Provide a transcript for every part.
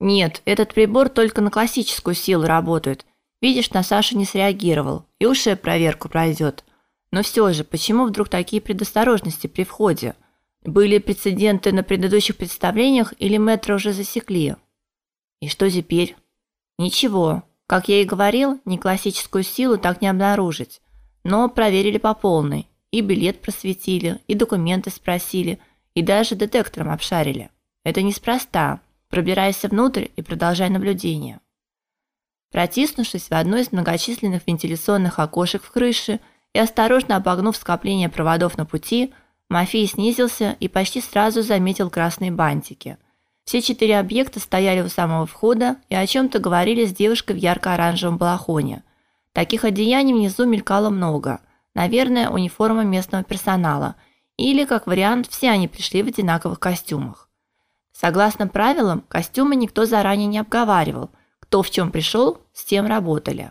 Нет, этот прибор только на классическую силу работает. Видишь, на Сашу не среагировал. И уже проверку пройдет. Но все же, почему вдруг такие предосторожности при входе? Были прецеденты на предыдущих представлениях или метро уже засекли? И что теперь? Ничего. Как я и говорил, ни классическую силу так не обнаружить. Но проверили по полной. И билет просветили, и документы спросили, и даже детектором обшарили. Это неспроста. Пробирайся внутрь и продолжай наблюдение. Протиснувшись в одно из многочисленных вентиляционных окошек в крыше и осторожно обогнув скопление проводов на пути, Мафей снизился и почти сразу заметил красные бантики. Все четыре объекта стояли у самого входа и о чем то говорили с девушкой в ярко-оранжевом балахоне. Таких одеяний внизу мелькало много. Наверное, униформа местного персонала или, как вариант, все они пришли в одинаковых костюмах. Согласно правилам, костюмы никто заранее не обговаривал. Кто в чем пришел, с тем работали.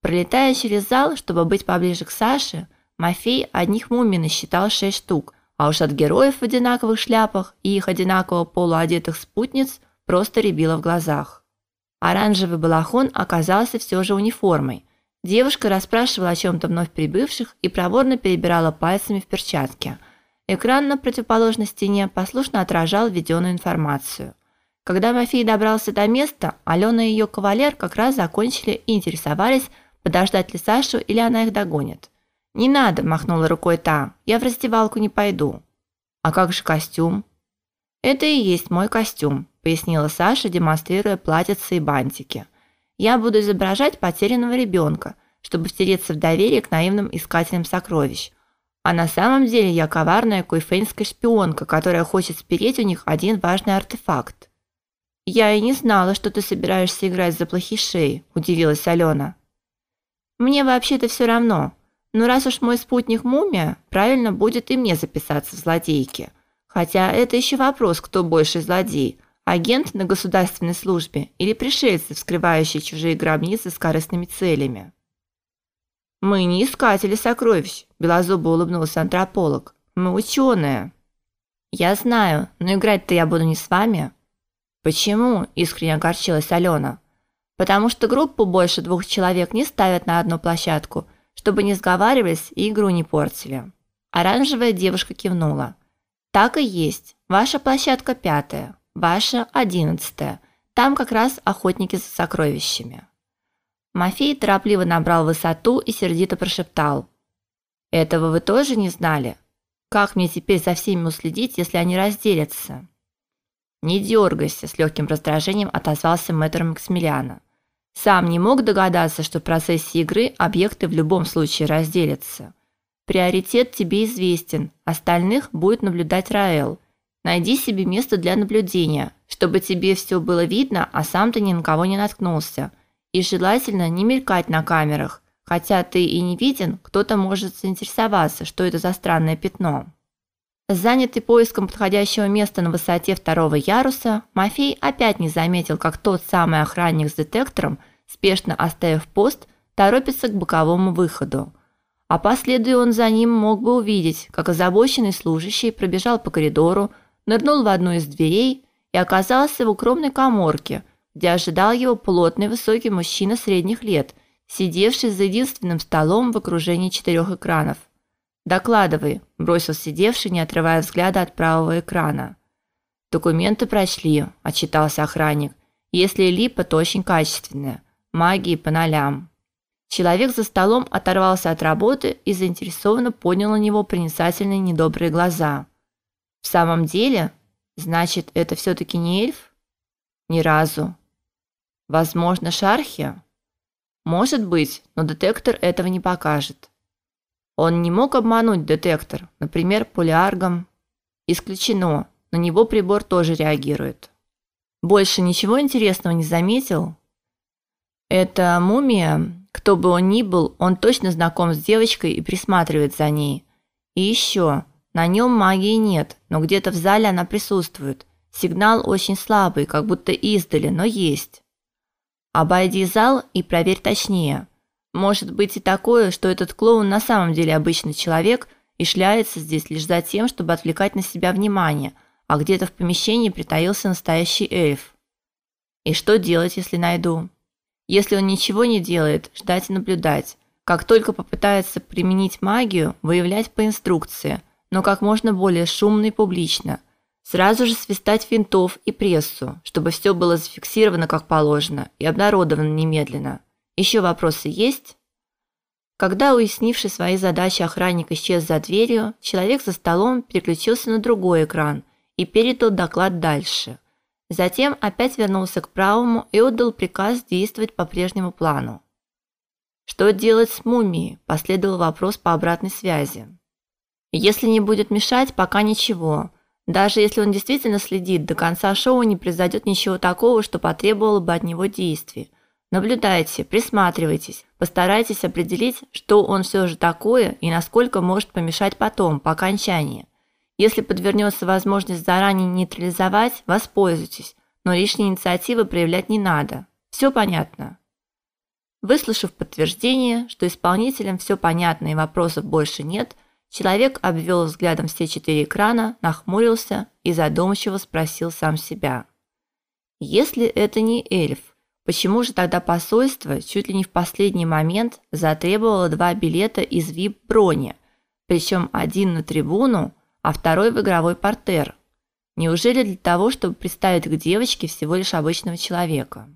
Пролетая через зал, чтобы быть поближе к Саше, Мафей одних мумий насчитал шесть штук, а уж от героев в одинаковых шляпах и их одинаково полуодетых спутниц просто рябило в глазах. Оранжевый балахон оказался все же униформой. Девушка расспрашивала о чем то вновь прибывших и проворно перебирала пальцами в перчатке – Экран на противоположной стене послушно отражал введенную информацию. Когда Мафей добрался до места, Алена и ее кавалер как раз закончили и интересовались, подождать ли Сашу или она их догонит. «Не надо», – махнула рукой та, – «я в раздевалку не пойду». «А как же костюм?» «Это и есть мой костюм», – пояснила Саша, демонстрируя платьице и бантики. «Я буду изображать потерянного ребенка, чтобы втереться в доверие к наивным искателям сокровищ, а на самом деле я коварная койфейнская шпионка, которая хочет спереть у них один важный артефакт. Я и не знала, что ты собираешься играть за плохишей, удивилась Алена. Мне вообще-то все равно. Но раз уж мой спутник мумия, правильно будет и мне записаться в злодейки. Хотя это еще вопрос, кто больше злодей: агент на государственной службе или пришельцы, вскрывающие чужие гробницы с корыстными целями. Мы не искатели сокровищ, белозубо улыбнулся антрополог. Мы ученые. Я знаю, но играть-то я буду не с вами. Почему? искренне огорчилась Алена. Потому что группу больше двух человек не ставят на одну площадку, чтобы не сговаривались и игру не портили. Оранжевая девушка кивнула. Так и есть. Ваша площадка пятая, ваша одиннадцатая. Там как раз охотники за сокровищами. Мафей торопливо набрал высоту и сердито прошептал: "Этого вы тоже не знали? Как мне теперь за всеми уследить, если они разделятся?" "Не дергайся», – с легким раздражением отозвался мэтр Максимилиана. Сам не мог догадаться, что в процессе игры объекты в любом случае разделятся. Приоритет тебе известен, остальных будет наблюдать Раэл. Найди себе место для наблюдения, чтобы тебе все было видно, а сам ты ни на кого не наткнулся. И желательно не мелькать на камерах, хотя ты и не виден, кто-то может заинтересоваться, что это за странное пятно. Занятый поиском подходящего места на высоте второго яруса, Мафей опять не заметил, как тот самый охранник с детектором, спешно оставив пост, торопится к боковому выходу. А последуя он за ним, мог бы увидеть, как озабоченный служащий пробежал по коридору, нырнул в одну из дверей и оказался в укромной каморке, где ожидал его плотный высокий мужчина средних лет, сидевший за единственным столом в окружении четырех экранов. "Докладывай", бросил сидевший, не отрывая взгляда от правого экрана. "Документы прочли", отчитался охранник. "Если липа, то очень качественная. Магии по нолям". Человек за столом оторвался от работы и заинтересованно поднял на него проницательные недобрые глаза. В самом деле, значит, это все таки не эльф? Ни разу. Возможно, шархи? Может быть, но детектор этого не покажет. Он не мог обмануть детектор, например, полиаргом. Исключено, на него прибор тоже реагирует. Больше ничего интересного не заметил? Это мумия, кто бы он ни был, он точно знаком с девочкой и присматривает за ней. И еще, на нем магии нет, но где-то в зале она присутствует. Сигнал очень слабый, как будто издали, но есть. Обойди зал и проверь точнее. Может быть и такое, что этот клоун на самом деле обычный человек и шляется здесь лишь за тем, чтобы отвлекать на себя внимание, а где-то в помещении притаился настоящий эльф. И что делать, если найду? Если он ничего не делает, ждать и наблюдать. Как только попытается применить магию, выявлять по инструкции, но как можно более шумно и публично. Сразу же свистать винтов и прессу, чтобы все было зафиксировано как положено и обнародовано немедленно. Еще вопросы есть? Когда уяснивший свои задачи охранник исчез за дверью, человек за столом переключился на другой экран и передал доклад дальше. Затем опять вернулся к правому и отдал приказ действовать по прежнему плану. Что делать с мумией? Последовал вопрос по обратной связи. Если не будет мешать, пока ничего. Даже если он действительно следит, до конца шоу не произойдет ничего такого, что потребовало бы от него действий. Наблюдайте, присматривайтесь, постарайтесь определить, что он все же такое и насколько может помешать потом, по окончании. Если подвернется возможность заранее нейтрализовать, воспользуйтесь, но лишней инициативы проявлять не надо. Все понятно. Выслушав подтверждение, что исполнителям все понятно и вопросов больше нет, человек обвел взглядом все четыре экрана, нахмурился и задумчиво спросил сам себя: "Если это не эльф, Почему же тогда посольство чуть ли не в последний момент затребовало два билета из VIP-брони, причем один на трибуну, а второй в игровой портер? Неужели для того, чтобы представить к девочке всего лишь обычного человека?